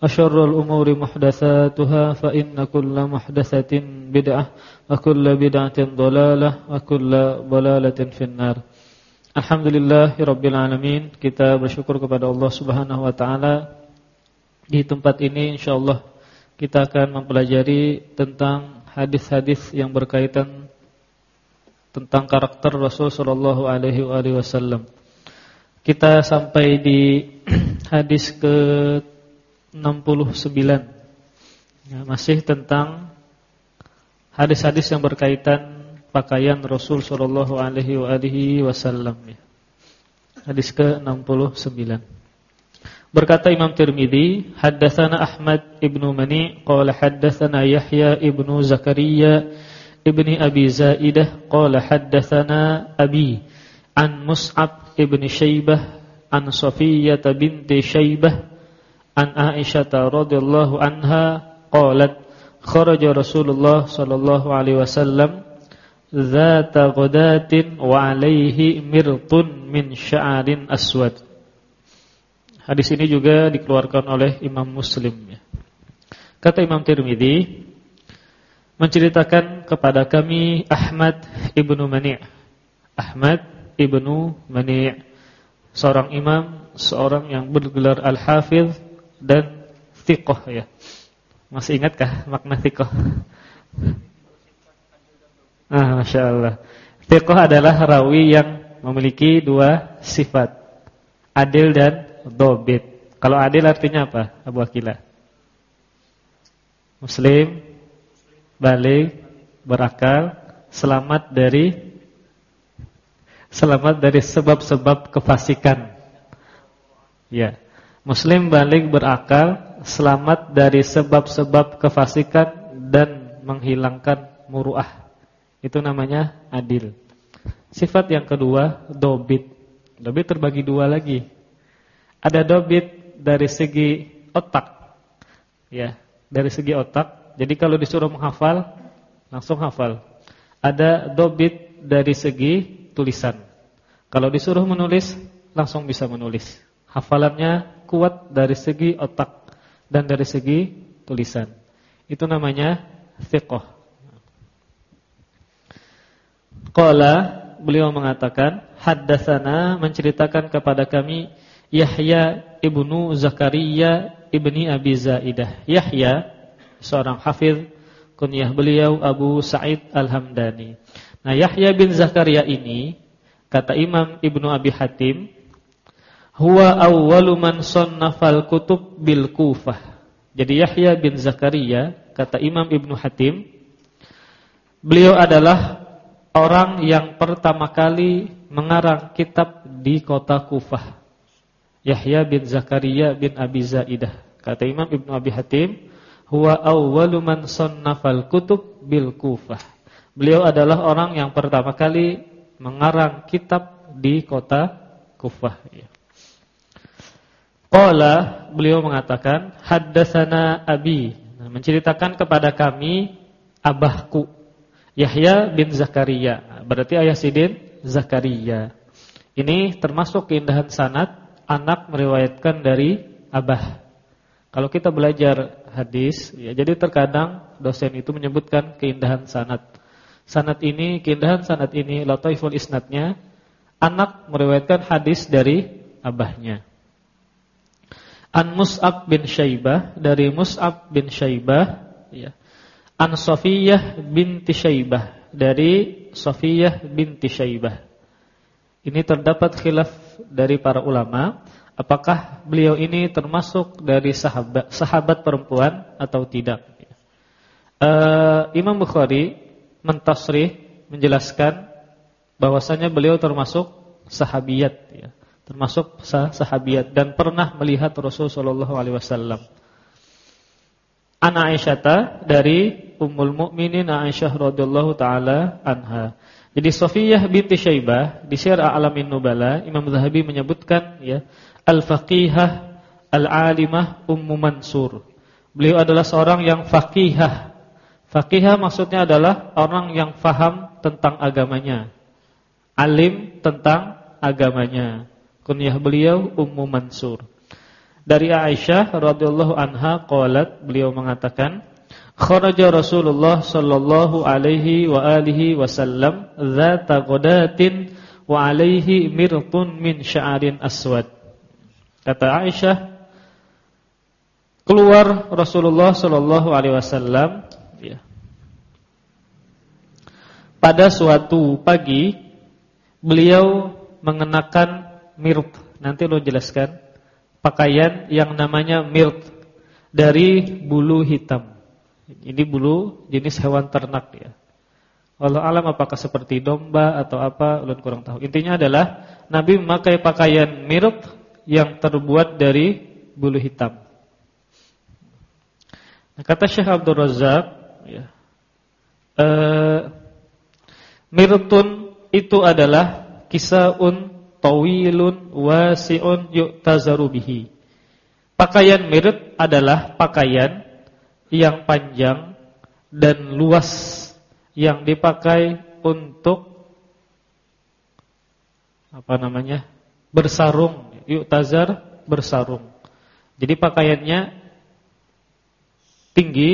وشر الأمور محدثاتها فإن كل محدثة بدعة وكل بدعة ضلالة وكل ضلالة في النار Alhamdulillah Rabbil Alamin Kita bersyukur kepada Allah Subhanahu Wa Taala Di tempat ini insyaAllah Kita akan mempelajari Tentang hadis-hadis yang berkaitan Tentang karakter Rasul Sallallahu Alaihi Wasallam Kita sampai di Hadis ke 69 ya, Masih tentang Hadis-hadis yang berkaitan Pakaian Rasul Sallallahu Alaihi Wasallam ya. Hadis ke 69 Berkata Imam Tirmidzi, haddatsana Ahmad ibnu Mani qala haddatsana Yahya ibnu Zakaria ibni Abi Zaidah qala haddatsana Abi an Mus'ab ibni Syaibah an Safiyyah binti Syaibah an Aisyah radhiyallahu anha qalat kharaja Rasulullah sallallahu alaihi wasallam zata ghadatin wa alaihi mirtun min sya'arin aswad. Hadis ini juga dikeluarkan oleh Imam Muslim ya. Kata Imam Tirmidzi menceritakan kepada kami Ahmad ibnu Mani' Ahmad ibnu Mani' seorang imam, seorang yang bergelar Al-Hafiz dan thiqah ya. Masih ingatkah makna thiqah? Ah, Masya Allah. Thiqah adalah rawi yang memiliki dua sifat. Adil dan dobit. Kalau adil artinya apa? Abu Akila. Muslim, balik, berakal, selamat dari selamat dari sebab-sebab kefasikan. Ya. Muslim balik berakal, selamat dari sebab-sebab kefasikan dan menghilangkan muruah. Itu namanya adil. Sifat yang kedua, dobit. Dobit terbagi dua lagi. Ada dobit dari segi otak. Ya, dari segi otak. Jadi kalau disuruh menghafal, langsung hafal. Ada dobit dari segi tulisan. Kalau disuruh menulis, langsung bisa menulis. Hafalannya kuat dari segi otak dan dari segi tulisan. Itu namanya thiqah. Qala beliau mengatakan haddatsana menceritakan kepada kami Yahya ibnu Zakaria ibni Abi Zaidah. Yahya seorang hafiz kunyah beliau Abu Sa'id Al-Hamdani. Nah, Yahya bin Zakaria ini kata Imam Ibnu Abi Hatim huwa awwalu man sannafal kutub bil Kufah. Jadi Yahya bin Zakaria kata Imam Ibnu Hatim beliau adalah orang yang pertama kali mengarang kitab di kota Kufah. Yahya bin Zakaria bin Abi Zaidah. Kata Imam Ibnu Abi Hatim, huwa awwalu man sannafal kutub bil Kufah. Beliau adalah orang yang pertama kali mengarang kitab di kota Kufah ya. Qala beliau mengatakan haddatsana abi. Menceritakan kepada kami abahku Yahya bin Zakaria. Berarti ayah sidin Zakaria. Ini termasuk keindahan sanad anak meriwayatkan dari abah. Kalau kita belajar hadis ya jadi terkadang dosen itu menyebutkan keindahan sanad. Sanad ini keindahan sanad ini lataiful isnadnya anak meriwayatkan hadis dari abahnya An Mus'ab bin Syaibah dari Mus'ab bin Syaibah ya. An Safiyah binti Syaibah dari Safiyah binti Syaibah. Ini terdapat khilaf dari para ulama apakah beliau ini termasuk dari sahabat sahabat perempuan atau tidak. Uh, Imam Bukhari mentasrih menjelaskan bahwasanya beliau termasuk sahabiyat ya termasuk sah sahabiat dan pernah melihat Rasul sallallahu alaihi wasallam. an Aisyata dari Ummul Mukminin Aisyah radhiyallahu taala anha. Jadi Sofiyah binti Syaibah di Syiar Alamin Nubala Imam Zahabi menyebutkan ya al-faqihah al-alimah Ummu Mansur. Beliau adalah seorang yang faqihah. Faqihah maksudnya adalah orang yang faham tentang agamanya. Alim tentang agamanya. Kunyah beliau Ummu Mansur. Dari Aisyah radhiyallahu anha qalat beliau mengatakan kharaja Rasulullah sallallahu alaihi wa alihi wasallam dzata ghadatin wa alaihi mirtun min sya'arin aswad. Kata Aisyah keluar Rasulullah sallallahu alaihi wasallam ya. Pada suatu pagi beliau mengenakan mirt. Nanti lo jelaskan pakaian yang namanya mirt dari bulu hitam. Ini bulu jenis hewan ternak ya. Allah alam apakah seperti domba atau apa, ulun kurang tahu. Intinya adalah Nabi memakai pakaian mirut yang terbuat dari bulu hitam. Nah, kata Syekh Abdul Razak, ya, e, mirutun itu adalah kisaun tawilun wasiun yu'tazaru bihi. Pakaian mirut adalah pakaian yang panjang dan luas yang dipakai untuk apa namanya? bersarung, yu'tazar bersarung. Jadi pakaiannya tinggi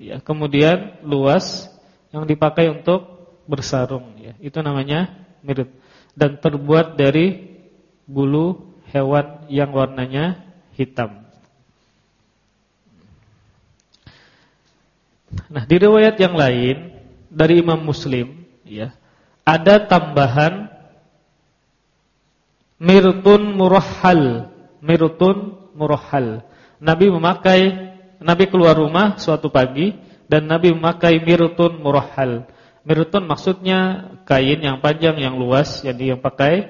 ya, kemudian luas yang dipakai untuk bersarung ya. Itu namanya mirut dan terbuat dari bulu hewan yang warnanya hitam. Nah, di riwayat yang lain dari Imam Muslim, ya, ada tambahan mirtun murahhal, mirtun murahhal. Nabi memakai Nabi keluar rumah suatu pagi dan Nabi memakai mirtun murahhal. Mirtun maksudnya kain yang panjang yang luas jadi yang pakai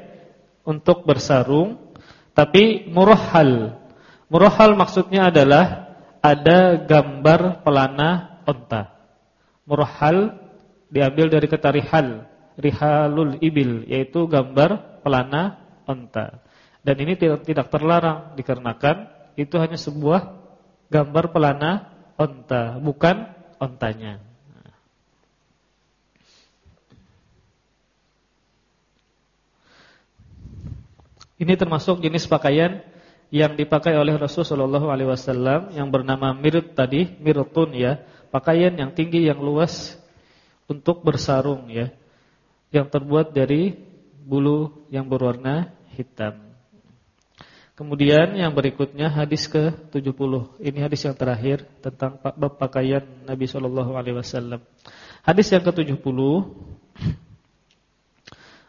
untuk bersarung, tapi murahhal. Murahhal maksudnya adalah ada gambar pelana onta. Murhal diambil dari kata rihal, rihalul ibil yaitu gambar pelana onta. Dan ini tidak tidak terlarang dikarenakan itu hanya sebuah gambar pelana onta, bukan ontanya. Ini termasuk jenis pakaian yang dipakai oleh Rasulullah SAW yang bernama mirut tadi, mirutun ya pakaian yang tinggi yang luas untuk bersarung ya yang terbuat dari bulu yang berwarna hitam. Kemudian yang berikutnya hadis ke-70. Ini hadis yang terakhir tentang pakaian Nabi sallallahu alaihi wasallam. Hadis yang ke-70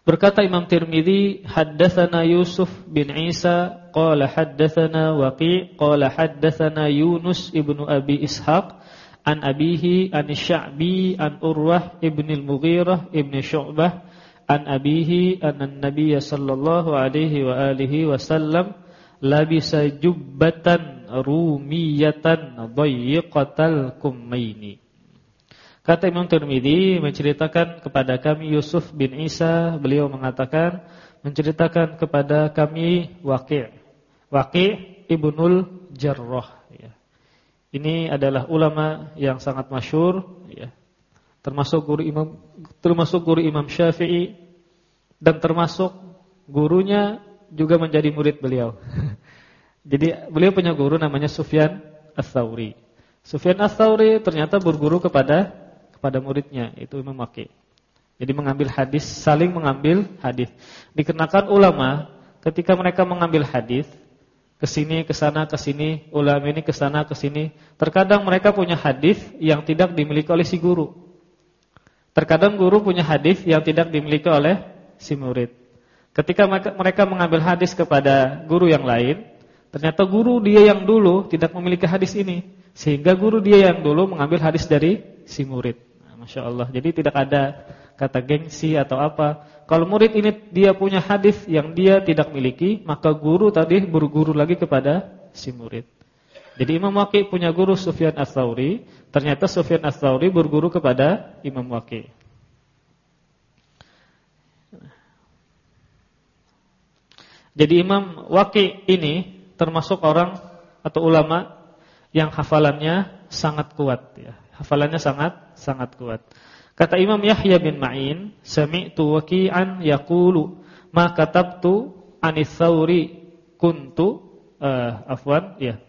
Berkata Imam Tirmizi, haddatsana Yusuf bin Isa qala haddatsana Waqi' qala haddatsana Yunus ibnu Abi Ishaq an abihi an Sya'bi an Urwah ibn al-Mughirah ibn Syu'bah an abihi an Nabiy sallallahu alaihi wa alihi wasallam labisa jubbatan rumiyatan dayyiqatal kummaini Kata Imam Tirmidzi menceritakan kepada kami Yusuf bin Isa beliau mengatakan menceritakan kepada kami Waqi' Waqi' ibnul Jarrah ini adalah ulama yang sangat masyur ya. Termasuk guru Imam termasuk guru Imam Syafi'i dan termasuk gurunya juga menjadi murid beliau. Jadi beliau punya guru namanya Sufyan Ats-Tsauri. Sufyan Ats-Tsauri ternyata berguru kepada kepada muridnya itu Imam Waqi'. Jadi mengambil hadis, saling mengambil hadis. Dikenakan ulama ketika mereka mengambil hadis ke sini, ke sana, ke sini, ulama ini ke sana, ke sini. Terkadang mereka punya hadis yang tidak dimiliki oleh si guru. Terkadang guru punya hadis yang tidak dimiliki oleh si murid. Ketika mereka mengambil hadis kepada guru yang lain, ternyata guru dia yang dulu tidak memiliki hadis ini, sehingga guru dia yang dulu mengambil hadis dari si murid. Nah, Masya Allah. Jadi tidak ada kata gengsi atau apa. Kalau murid ini dia punya hadis yang dia tidak miliki, maka guru tadi berguru lagi kepada si murid. Jadi Imam Waqi punya guru Sufyan Ats-Tsauri, ternyata Sufyan Ats-Tsauri berguru kepada Imam Waqi. Jadi Imam Waqi ini termasuk orang atau ulama yang hafalannya sangat kuat ya. Hafalannya sangat sangat kuat. Kata Imam Yahya bin Ma'in, sami'tu waqi'an yaqulu ma katabtu anis Tsauri kuntu uh, afwan ya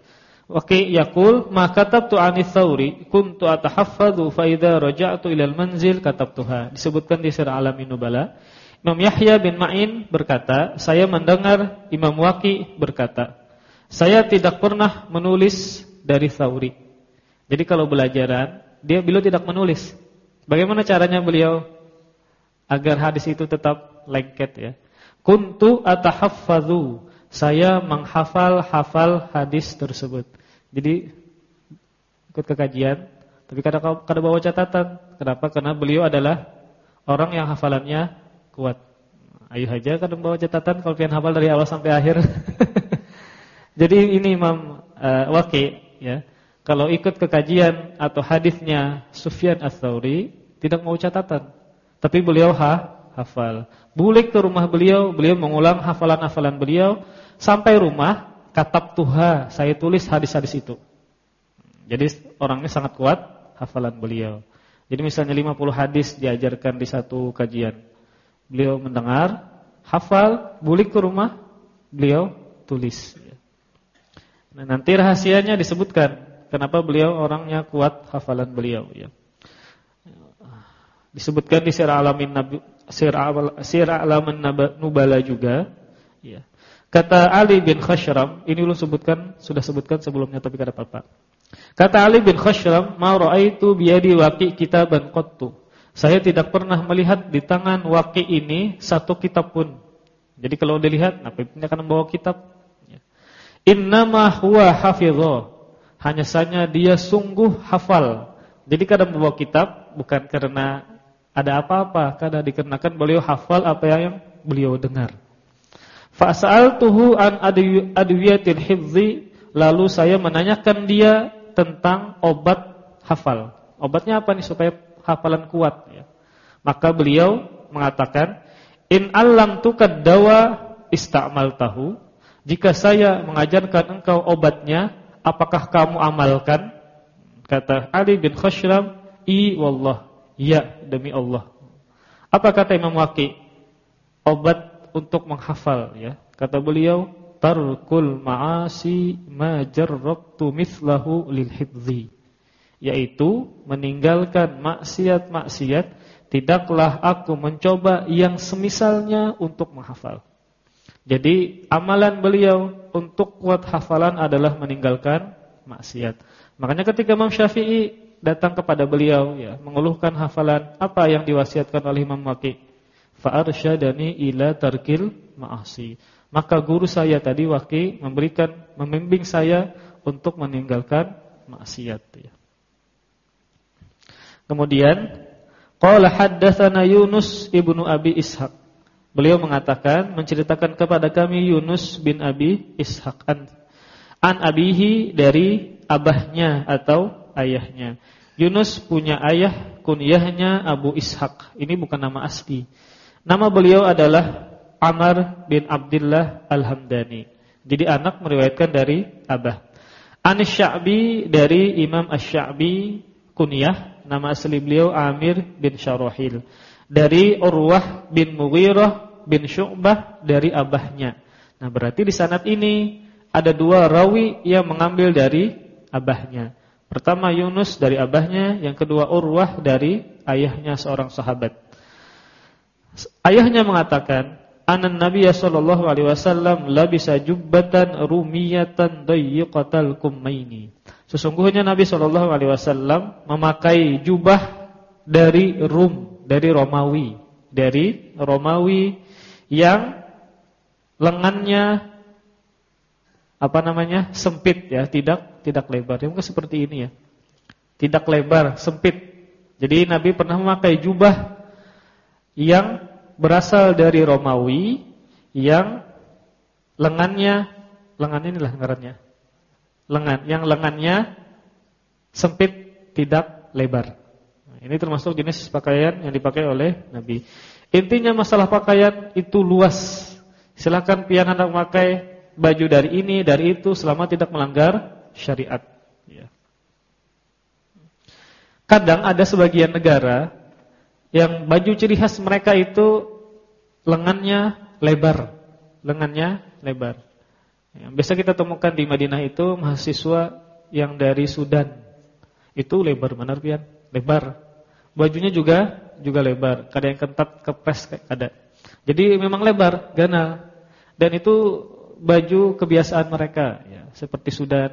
Waqi yaqul ma katabtu anis Tsauri kuntu atahaffadhu fa idza raja'tu ila al-manzil katabtuha. Disebutkan di Sirah Alamin Nubala. Imam Yahya bin Ma'in berkata, saya mendengar Imam Waqi berkata, saya tidak pernah menulis dari Tsauri. Jadi kalau belajaran, dia beliau tidak menulis. Bagaimana caranya beliau agar hadis itu tetap lengket ya? Kuntu atahaffadhu. Saya menghafal-hafal hadis tersebut. Jadi ikut ke kajian, tapi kadang kadang bawa catatan. Kenapa? Karena beliau adalah orang yang hafalannya kuat. Ayo aja kadang bawa catatan kalau pian hafal dari awal sampai akhir. Jadi ini Imam uh, Waqi ya. Kalau ikut ke kajian atau hadisnya Sufyan Ats-Tsauri tidak mau catatan. Tapi beliau ha, hafal. Bulik ke rumah beliau, beliau mengulang hafalan-hafalan beliau sampai rumah katab tuha, saya tulis hadis-hadis itu. Jadi orangnya sangat kuat hafalan beliau. Jadi misalnya 50 hadis diajarkan di satu kajian. Beliau mendengar, hafal, bulik ke rumah, beliau tulis. Nah, nanti rahasianya disebutkan kenapa beliau orangnya kuat hafalan beliau ya. Disebutkan di Sirah Alamin Nabi Sirah Alamin Nubala juga ya. Kata Ali bin Khashram, ini lu sebutkan, sudah sebutkan sebelumnya tapi kada apa-apa. Kata Ali bin Khashram, "Ma ra'aitu biyadi waqi kitaban qattu." Saya tidak pernah melihat di tangan waqi ini satu kitab pun. Jadi kalau dilihat, nah pemimpin akan membawa kitab. Innama huwa hafizah. Hanya saja dia sungguh hafal. Jadi kadang membawa kitab bukan karena ada apa-apa, karena dikarenakan beliau hafal apa yang beliau dengar. Fa'sa'altuhu an adwiyatil hifzi, lalu saya menanyakan dia tentang obat hafal. Obatnya apa nih supaya hafalan kuat ya. Maka beliau mengatakan, "In allam tukad dawa tahu. Jika saya mengajarkan engkau obatnya, apakah kamu amalkan?" Kata Ali bin Khashram, "I wallah." Ya, demi Allah. Apa kata Imam Waqi? Obat untuk menghafal ya. Kata beliau, tarkul ma'asi ma jarrabtu mithlahu lil hifzi. Yaitu meninggalkan maksiat-maksiat tidaklah aku mencoba yang semisalnya untuk menghafal. Jadi amalan beliau untuk kuat hafalan adalah meninggalkan maksiat. Makanya ketika Imam Syafi'i datang kepada beliau ya, mengeluhkan hafalan apa yang diwasiatkan oleh Imam Waqi' fa'arsyadani ila tarkil ma'asi. Maka guru saya tadi Waqi memberikan membimbing saya untuk meninggalkan maksiat ya. Kemudian qala haddatsana Yunus ibnu Abi Ishaq. Beliau mengatakan menceritakan kepada kami Yunus bin Abi Ishaq an, an abihi dari abahnya atau ayahnya. Yunus punya ayah kunyahnya Abu Ishaq. Ini bukan nama asli. Nama beliau adalah Amr bin Abdullah Al-Hamdani. Jadi anak meriwayatkan dari abah. Anis Sya'bi dari Imam Asy-Sya'bi kunyah, nama asli beliau Amir bin Syarahil. Dari Urwah bin Mughirah bin Syu'bah dari abahnya. Nah, berarti di sanad ini ada dua rawi yang mengambil dari abahnya. Pertama Yunus dari abahnya, yang kedua Urwah dari ayahnya seorang sahabat. Ayahnya mengatakan, "Anan Nabi sallallahu alaihi wasallam labisa jubbatan rumiyatan dayyiqatal kummaini." Sesungguhnya Nabi sallallahu alaihi wasallam memakai jubah dari Rum, dari Romawi, dari Romawi yang lengannya apa namanya? sempit ya, tidak tidak lebar. Ya, mungkin seperti ini ya. Tidak lebar, sempit. Jadi Nabi pernah memakai jubah yang berasal dari Romawi yang lengannya lengan inilah ngarannya. lengan, yang lengannya sempit tidak lebar. Ini termasuk jenis pakaian yang dipakai oleh Nabi. Intinya masalah pakaian itu luas. Silakan pian hendak memakai baju dari ini, dari itu selama tidak melanggar syariat. Ya. Kadang ada sebagian negara yang baju ciri khas mereka itu lengannya lebar, lengannya lebar. Yang biasa kita temukan di Madinah itu mahasiswa yang dari Sudan. Itu lebar benar pian, lebar. Bajunya juga juga lebar, kadang yang ketat kepres ada. Jadi memang lebar, ganal. Dan itu baju kebiasaan mereka ya, seperti Sudan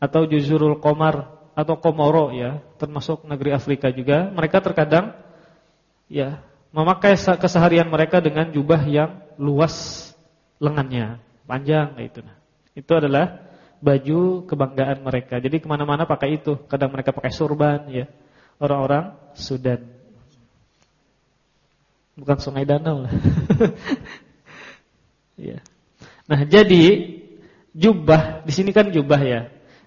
atau Juzurul Komar atau Komoro ya, termasuk negeri Afrika juga. Mereka terkadang ya memakai keseharian mereka dengan jubah yang luas lengannya, panjang itu. Nah. Itu adalah baju kebanggaan mereka. Jadi ke mana-mana pakai itu. Kadang mereka pakai surban ya. Orang-orang Sudan. Bukan sungai danau lah. ya. Nah, jadi jubah di sini kan jubah ya.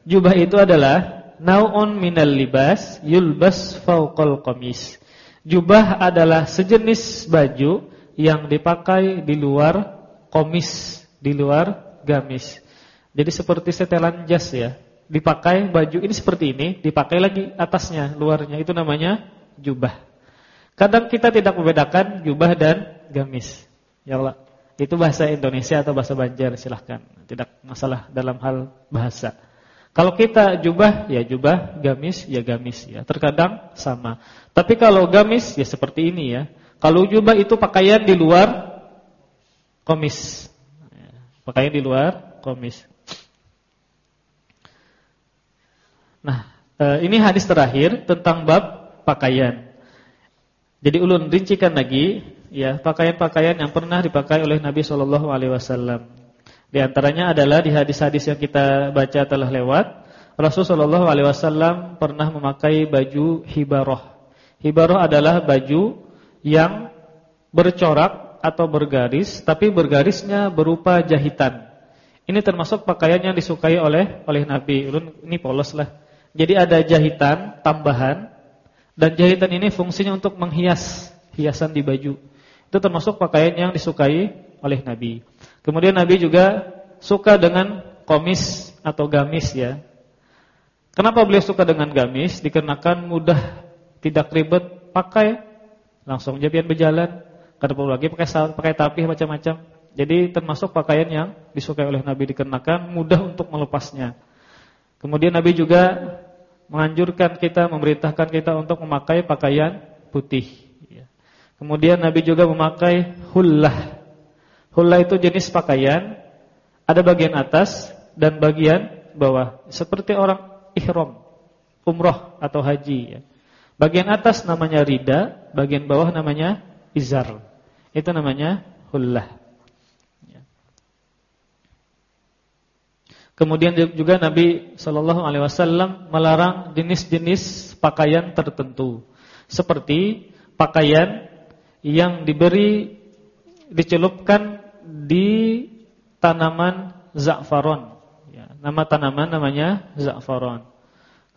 Jubah itu adalah naun minal libas yulbas fauqal qamis. Jubah adalah sejenis baju yang dipakai di luar komis, di luar gamis. Jadi seperti setelan jas ya. Dipakai baju ini seperti ini, dipakai lagi atasnya, luarnya itu namanya jubah. Kadang kita tidak membedakan jubah dan gamis. Ya Allah. Itu bahasa Indonesia atau bahasa Banjar silahkan. Tidak masalah dalam hal bahasa. Kalau kita jubah ya jubah, gamis ya gamis ya. Terkadang sama. Tapi kalau gamis ya seperti ini ya. Kalau jubah itu pakaian di luar komis. Pakaian di luar komis. Nah, eh, ini hadis terakhir tentang bab pakaian. Jadi ulun rincikan lagi ya pakaian-pakaian yang pernah dipakai oleh Nabi Shallallahu alaihi wasallam. Di antaranya adalah di hadis-hadis yang kita baca telah lewat, Rasul Shallallahu alaihi wasallam pernah memakai baju hibaroh. Hibaroh adalah baju yang bercorak atau bergaris, tapi bergarisnya berupa jahitan. Ini termasuk pakaian yang disukai oleh oleh Nabi. Ulun ini polos lah. Jadi ada jahitan tambahan dan jahitan ini fungsinya untuk menghias hiasan di baju. Itu termasuk pakaian yang disukai oleh Nabi. Kemudian Nabi juga suka dengan komis atau gamis ya. Kenapa beliau suka dengan gamis? Dikarenakan mudah, tidak ribet, pakai langsung jabian berjalan, kada perlu lagi pakai pakai tapih macam-macam. Jadi termasuk pakaian yang disukai oleh Nabi dikarenakan mudah untuk melepasnya. Kemudian Nabi juga menganjurkan kita, memerintahkan kita untuk memakai pakaian putih. Ya. Kemudian Nabi juga memakai hullah. Hullah itu jenis pakaian, ada bagian atas dan bagian bawah, seperti orang ihram, umroh atau haji. Ya. Bagian atas namanya rida, bagian bawah namanya izar. Itu namanya hullah. Kemudian juga Nabi Shallallahu Alaihi Wasallam melarang jenis-jenis pakaian tertentu, seperti pakaian yang diberi dicelupkan di tanaman za'faron. Ya, nama tanaman namanya za'faron.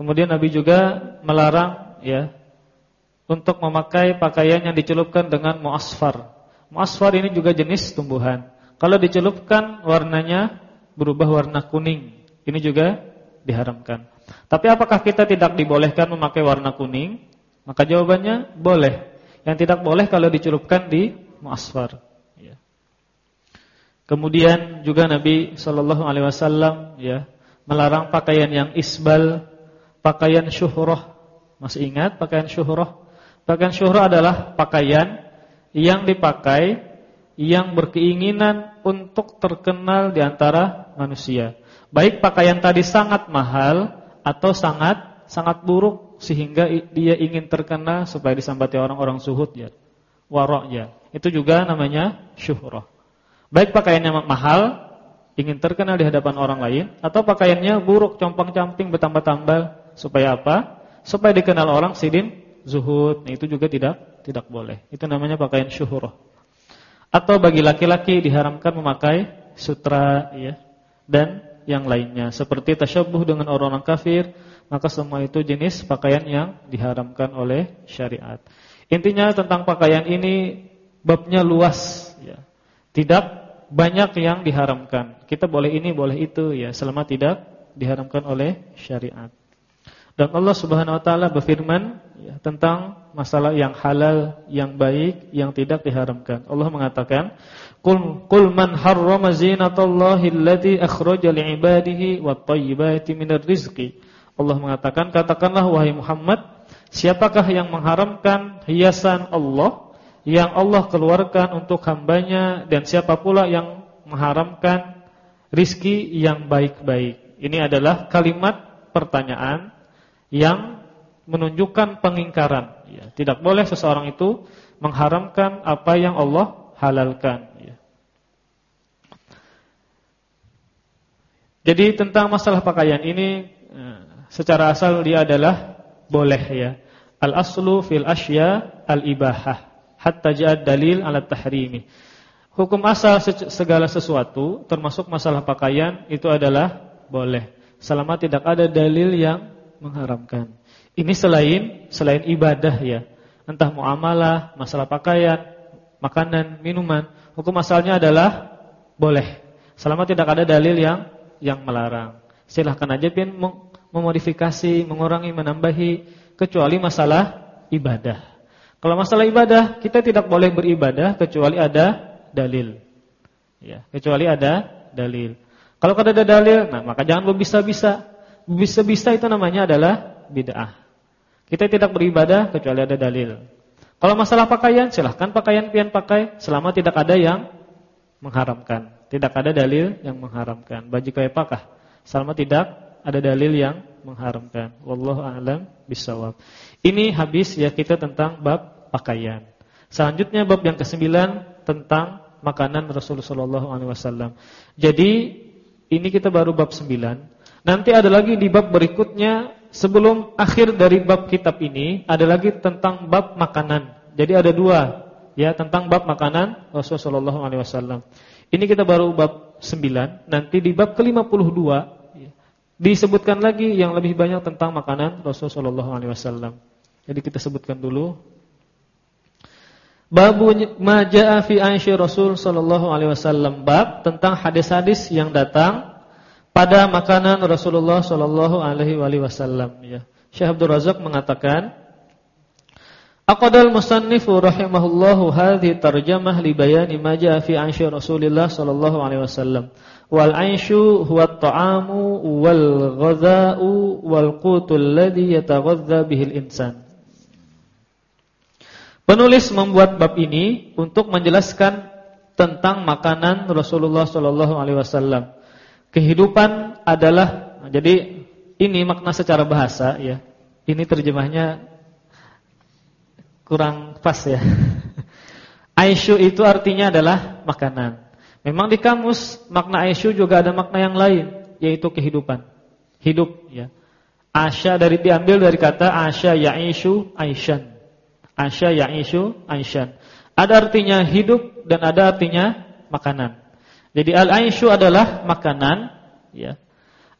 Kemudian Nabi juga melarang ya untuk memakai pakaian yang dicelupkan dengan muasfar. Muasfar ini juga jenis tumbuhan. Kalau dicelupkan warnanya berubah warna kuning. Ini juga diharamkan. Tapi apakah kita tidak dibolehkan memakai warna kuning? Maka jawabannya boleh. Yang tidak boleh kalau dicelupkan di muasfar. Ya. Kemudian juga Nabi Shallallahu Alaihi Wasallam ya melarang pakaian yang isbal, pakaian syuhroh. Masih ingat pakaian syuhroh? Pakaian syuhroh adalah pakaian yang dipakai yang berkeinginan untuk terkenal di antara manusia. Baik pakaian tadi sangat mahal atau sangat sangat buruk sehingga dia ingin terkenal supaya disambati orang-orang suhud ya. Warok ya. Itu juga namanya syuhrah. Baik pakaiannya mahal ingin terkenal di hadapan orang lain atau pakaiannya buruk, compang-camping, bertambah-tambah supaya apa? Supaya dikenal orang sidin zuhud. Nah, itu juga tidak tidak boleh. Itu namanya pakaian syuhrah. Atau bagi laki-laki diharamkan memakai sutra ya. Dan yang lainnya. Seperti tasyabuh dengan orang-orang kafir, maka semua itu jenis pakaian yang diharamkan oleh syariat. Intinya tentang pakaian ini babnya luas ya. Tidak banyak yang diharamkan. Kita boleh ini, boleh itu ya, selama tidak diharamkan oleh syariat. Dan Allah Subhanahu wa taala berfirman ya, tentang masalah yang halal, yang baik, yang tidak diharamkan. Allah mengatakan, "Qul qul man harrama zinatallahi allati akhraja li'ibadihi wat-thayyibati minar rizqi." Allah mengatakan, katakanlah wahai Muhammad, siapakah yang mengharamkan hiasan Allah yang Allah keluarkan untuk hambanya dan siapa pula yang mengharamkan rizki yang baik-baik. Ini adalah kalimat pertanyaan yang menunjukkan pengingkaran. Ya, tidak boleh seseorang itu mengharamkan apa yang Allah halalkan. Ya. Jadi tentang masalah pakaian ini eh, secara asal dia adalah boleh ya. Al aslu fil asya al ibahah hatta ja'ad dalil ala tahrimi. Hukum asal segala sesuatu termasuk masalah pakaian itu adalah boleh selama tidak ada dalil yang mengharamkan. Ini selain selain ibadah ya. Entah muamalah, masalah pakaian, makanan, minuman, hukum asalnya adalah boleh selama tidak ada dalil yang yang melarang. Silahkan aja pin memodifikasi, mengurangi, menambahi kecuali masalah ibadah. Kalau masalah ibadah, kita tidak boleh beribadah kecuali ada dalil. Ya, kecuali ada dalil. Kalau ada dalil, nah maka jangan berbisa-bisa. Berbisa-bisa itu namanya adalah bid'ah. Kita tidak beribadah kecuali ada dalil. Kalau masalah pakaian, silahkan pakaian pian pakai selama tidak ada yang mengharamkan. Tidak ada dalil yang mengharamkan. Baju kayak pakah selama tidak ada dalil yang mengharamkan. Wallahu a'lam bishawab. Ini habis ya kita tentang bab pakaian. Selanjutnya bab yang kesembilan tentang makanan Rasulullah wasallam. Jadi ini kita baru bab sembilan. Nanti ada lagi di bab berikutnya sebelum akhir dari bab kitab ini ada lagi tentang bab makanan. Jadi ada dua ya tentang bab makanan Rasulullah wasallam. Ini kita baru bab sembilan. Nanti di bab ke-52 disebutkan lagi yang lebih banyak tentang makanan Rasulullah sallallahu alaihi wasallam. Jadi kita sebutkan dulu Babu majaa fi Aisyah Rasul sallallahu alaihi wasallam bab tentang hadis-hadis yang datang pada makanan Rasulullah sallallahu alaihi wasallam ya. Syekh Abdul Razak mengatakan Aqadal musannifu rahimahullahu hadhi tarjamah li bayani ma jaa fi Aisyah Rasulillah sallallahu alaihi wasallam. Wal aisyu huwa at-ta'amu wal ghadha'u wal qutul ladzi yataghadha bihil insan. Penulis membuat bab ini untuk menjelaskan tentang makanan Rasulullah sallallahu alaihi wasallam. Kehidupan adalah jadi ini makna secara bahasa ya. Ini terjemahnya kurang pas ya. Aisyu itu artinya adalah makanan. Memang di kamus makna aisyu juga ada makna yang lain yaitu kehidupan. Hidup ya. Asya dari diambil dari kata asya ya'ishu aishan. Asya ya'ishu aishan. Ada artinya hidup dan ada artinya makanan. Jadi al-aisyu adalah makanan ya.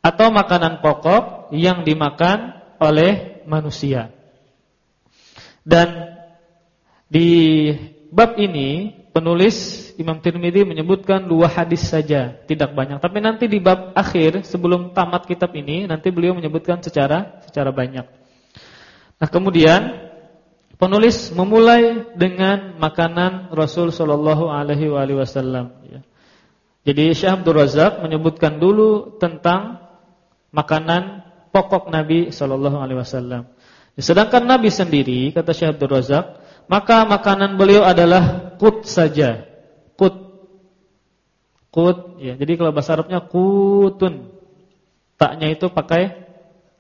Atau makanan pokok yang dimakan oleh manusia. Dan di bab ini penulis Imam Tirmidzi menyebutkan dua hadis saja, tidak banyak. Tapi nanti di bab akhir sebelum tamat kitab ini nanti beliau menyebutkan secara secara banyak. Nah, kemudian penulis memulai dengan makanan Rasul sallallahu alaihi wasallam ya. Jadi Syekh Abdul Razak menyebutkan dulu tentang makanan pokok Nabi sallallahu alaihi wasallam. Sedangkan Nabi sendiri kata Syekh Abdul Razak maka makanan beliau adalah kut saja. Kut. Kut ya. Jadi kalau bahasa Arabnya kutun. Taknya itu pakai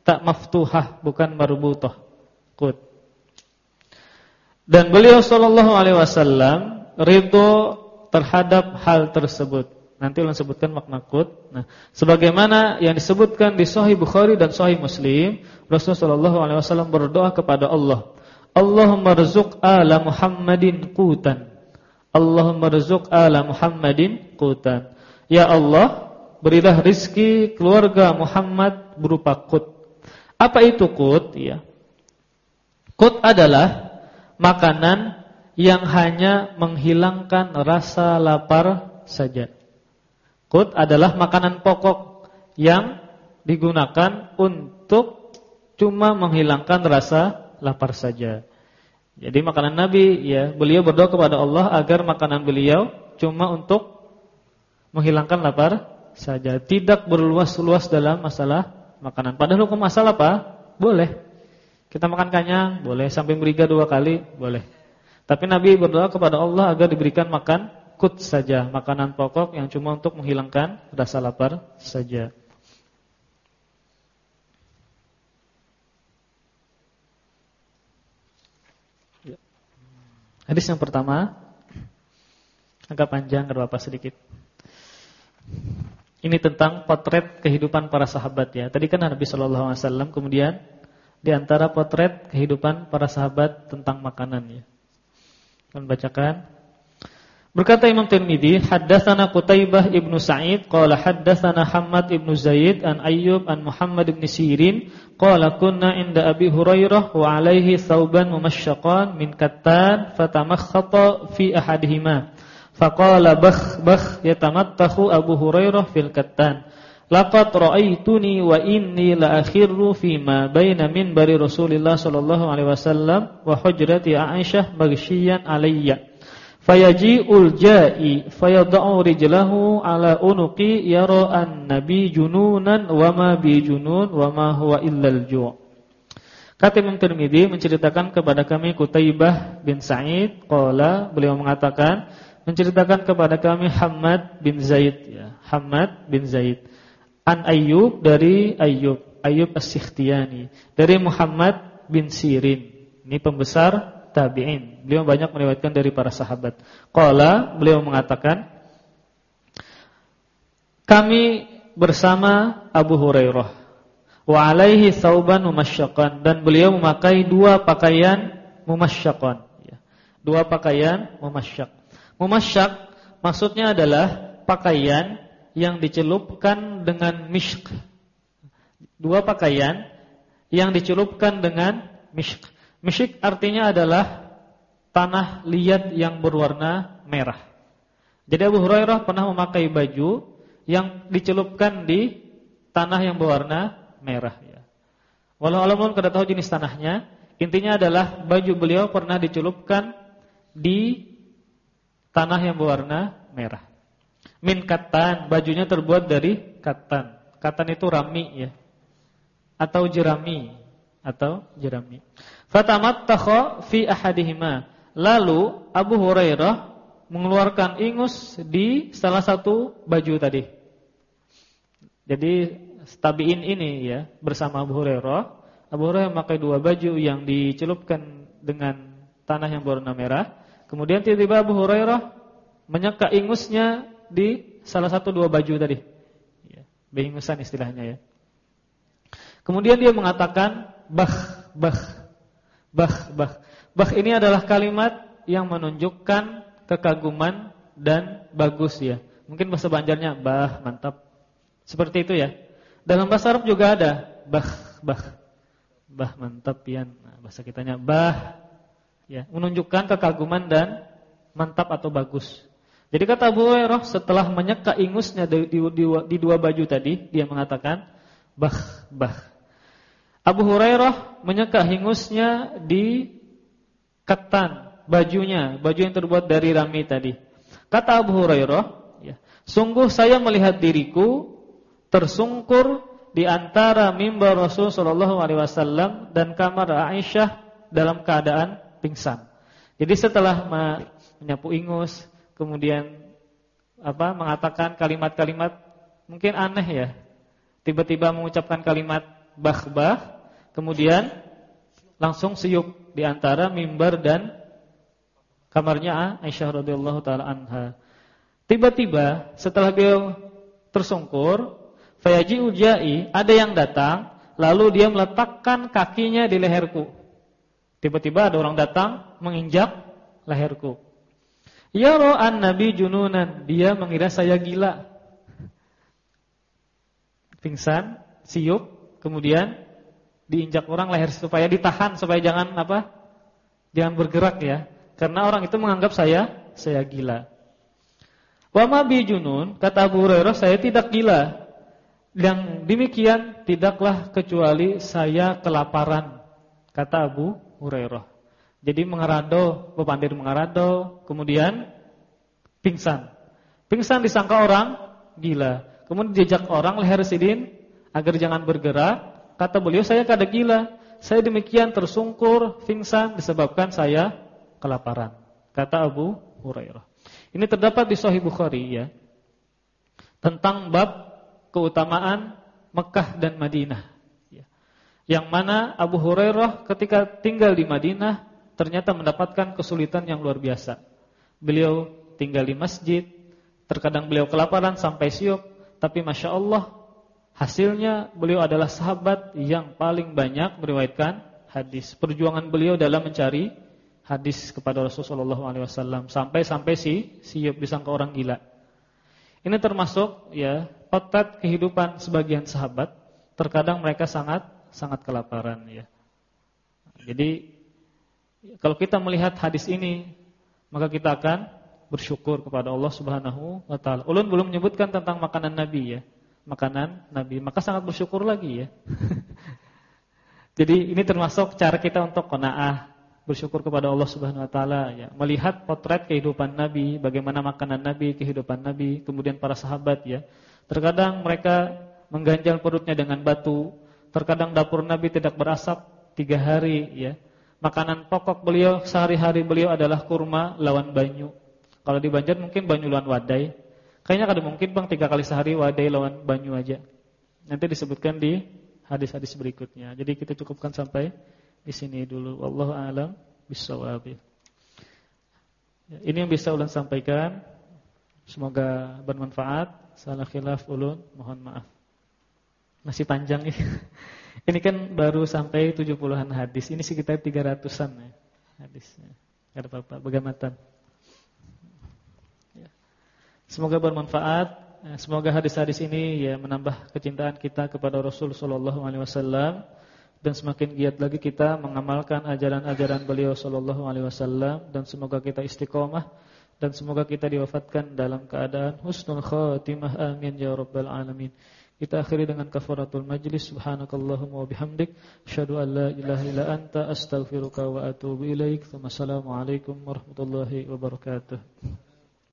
tak maftuhah bukan marbutah. Kut. Dan beliau sallallahu alaihi wasallam ridho terhadap hal tersebut. Nanti ulang sebutkan makna kut. Nah, sebagaimana yang disebutkan di Sahih Bukhari dan Sahih Muslim, Rasulullah wasallam berdoa kepada Allah, Allahumma rizuk ala Muhammadin qutan. Allahumma rizuk ala Muhammadin qutan. Ya Allah, berilah rizki keluarga Muhammad berupa kut. Apa itu kut? Ya. Kut adalah makanan yang hanya menghilangkan rasa lapar saja. Kut adalah makanan pokok yang digunakan untuk cuma menghilangkan rasa lapar saja. Jadi makanan Nabi ya, beliau berdoa kepada Allah agar makanan beliau cuma untuk menghilangkan lapar saja, tidak berluas-luas dalam masalah makanan. Padahal hukum asal apa? Boleh. Kita makan kanyang, boleh sampai beriga dua kali, boleh. Tapi Nabi berdoa kepada Allah agar diberikan makan kut saja, makanan pokok yang cuma untuk menghilangkan rasa lapar saja. Hadis yang pertama agak panjang, enggak apa sedikit. Ini tentang potret kehidupan para sahabat ya. Tadi kan Nabi Shallallahu alaihi wasallam kemudian di antara potret kehidupan para sahabat tentang makanan ya. Akan bacakan Berkata Imam Tirmidzi, haddatsana Qutaibah ibnu Sa'id qala haddatsana Hammad ibnu Zaid an Ayyub an Muhammad ibn Sirin qala kunna inda Abi Hurairah wa alaihi thawban mumashyaqan min kattan fatamakhata fi ahadihima. Faqala bakh bakh yatamattakhu Abu Hurairah fil kattan. Laqad ra'aituni wa inni la akhirru fi ma baina minbari Rasulillah sallallahu alaihi wasallam wa hujrati Aisyah baghshiyan alayya Fayaji'ul ja'i fayad'u rijlahu ala unuqi yara an-nabi jununan wa ma bi junun wa ma huwa illal ju'. Kata Imam Tirmidzi menceritakan kepada kami Kutaibah bin Sa'id qala beliau mengatakan menceritakan kepada kami Hamad bin Zaid ya, Hamad bin Zaid an Ayyub dari Ayyub, Ayyub As-Sikhtiyani dari Muhammad bin Sirin. Ini pembesar tabi'in. Beliau banyak meriwayatkan dari para sahabat. Qala, beliau mengatakan, kami bersama Abu Hurairah wa alaihi thauban mumasyaqqan dan beliau memakai dua pakaian mumasyaqqan ya. Dua pakaian mumasyak. Mumasyak maksudnya adalah pakaian yang dicelupkan dengan mishk. Dua pakaian yang dicelupkan dengan mishk. Misyik artinya adalah tanah liat yang berwarna merah. Jadi Abu Hurairah pernah memakai baju yang dicelupkan di tanah yang berwarna merah ya. Walau alamun kada tahu jenis tanahnya, intinya adalah baju beliau pernah dicelupkan di tanah yang berwarna merah. Min katan, bajunya terbuat dari katan. Katan itu rami ya. Atau jerami atau jerami. Fatamattakha fi ahadihima. Lalu Abu Hurairah mengeluarkan ingus di salah satu baju tadi. Jadi tabi'in ini ya bersama Abu Hurairah, Abu Hurairah memakai dua baju yang dicelupkan dengan tanah yang berwarna merah. Kemudian tiba-tiba Abu Hurairah menyeka ingusnya di salah satu dua baju tadi. Ya, Beingusan istilahnya ya. Kemudian dia mengatakan bah bah Bah, bah. Bah ini adalah kalimat yang menunjukkan kekaguman dan bagus ya. Mungkin bahasa Banjarnya bah, mantap. Seperti itu ya. Dalam bahasa Arab juga ada bah, bah. Bah, mantap ya. Nah, bahasa kitanya bah ya, menunjukkan kekaguman dan mantap atau bagus. Jadi kata Abu Hurairah setelah menyeka ingusnya di, di, di, di dua baju tadi, dia mengatakan bah, bah. Abu Hurairah menyeka hingusnya di ketan bajunya, baju yang terbuat dari rami tadi. Kata Abu Hurairah, ya, sungguh saya melihat diriku tersungkur di antara mimbar Rasul Shallallahu Alaihi Wasallam dan kamar Aisyah dalam keadaan pingsan. Jadi setelah menyapu ingus, kemudian apa mengatakan kalimat-kalimat mungkin aneh ya, tiba-tiba mengucapkan kalimat bah-bah, kemudian langsung siup di antara mimbar dan kamarnya Aisyah radhiyallahu taala anha. Tiba-tiba setelah beliau tersungkur, fayaji ujai, ada yang datang, lalu dia meletakkan kakinya di leherku. Tiba-tiba ada orang datang menginjak leherku. Ya ro'an nabi jununan, dia mengira saya gila. Pingsan, siup, kemudian diinjak orang leher supaya ditahan supaya jangan apa? Jangan bergerak ya. Karena orang itu menganggap saya saya gila. Wa ma bi junun, kata Abu Hurairah, saya tidak gila. Yang demikian tidaklah kecuali saya kelaparan, kata Abu Hurairah. Jadi mengerado, pepandir mengerado, kemudian pingsan. Pingsan disangka orang gila. Kemudian diajak orang leher sidin agar jangan bergerak. Kata beliau, saya kada gila. Saya demikian tersungkur, pingsan disebabkan saya kelaparan. Kata Abu Hurairah. Ini terdapat di Sahih Bukhari ya. Tentang bab keutamaan Mekah dan Madinah. Ya. Yang mana Abu Hurairah ketika tinggal di Madinah ternyata mendapatkan kesulitan yang luar biasa. Beliau tinggal di masjid, terkadang beliau kelaparan sampai siup, tapi masya Allah hasilnya beliau adalah sahabat yang paling banyak meriwayatkan hadis. Perjuangan beliau dalam mencari hadis kepada Rasulullah SAW sampai sampai si siap disangka orang gila. Ini termasuk ya potret kehidupan sebagian sahabat. Terkadang mereka sangat sangat kelaparan ya. Jadi kalau kita melihat hadis ini maka kita akan bersyukur kepada Allah Subhanahu wa taala. Ulun belum menyebutkan tentang makanan Nabi ya. Makanan Nabi, maka sangat bersyukur lagi ya. Jadi ini termasuk cara kita untuk qanaah bersyukur kepada Allah Subhanahu wa taala ya, melihat potret kehidupan Nabi, bagaimana makanan Nabi, kehidupan Nabi, kemudian para sahabat ya. Terkadang mereka mengganjal perutnya dengan batu, terkadang dapur Nabi tidak berasap tiga hari ya. Makanan pokok beliau sehari-hari beliau adalah kurma lawan banyu. Kalau di Banjar mungkin banyu lawan wadai. Kayaknya kada mungkin Bang tiga kali sehari wadai lawan banyu aja. Nanti disebutkan di hadis-hadis berikutnya. Jadi kita cukupkan sampai di sini dulu. Wallahu a'lam bishawab. Ini yang bisa ulun sampaikan. Semoga bermanfaat. Salah khilaf ulun, mohon maaf. Masih panjang ini. Ini kan baru sampai 70-an hadis. Ini sekitar 300-an ya hadisnya. Enggak apa-apa, begamatan. Semoga bermanfaat. Ya, semoga hadis-hadis ini ya menambah kecintaan kita kepada Rasul sallallahu alaihi wasallam dan semakin giat lagi kita mengamalkan ajaran-ajaran beliau sallallahu alaihi wasallam dan semoga kita istiqomah dan semoga kita diwafatkan dalam keadaan husnul khatimah amin ya rabbal alamin. Kita akhiri dengan kafaratul majlis subhanakallahumma wa bihamdik asyhadu an la ilaha illa anta astaghfiruka wa atubu ilaik. Wassalamualaikum warahmatullahi wabarakatuh.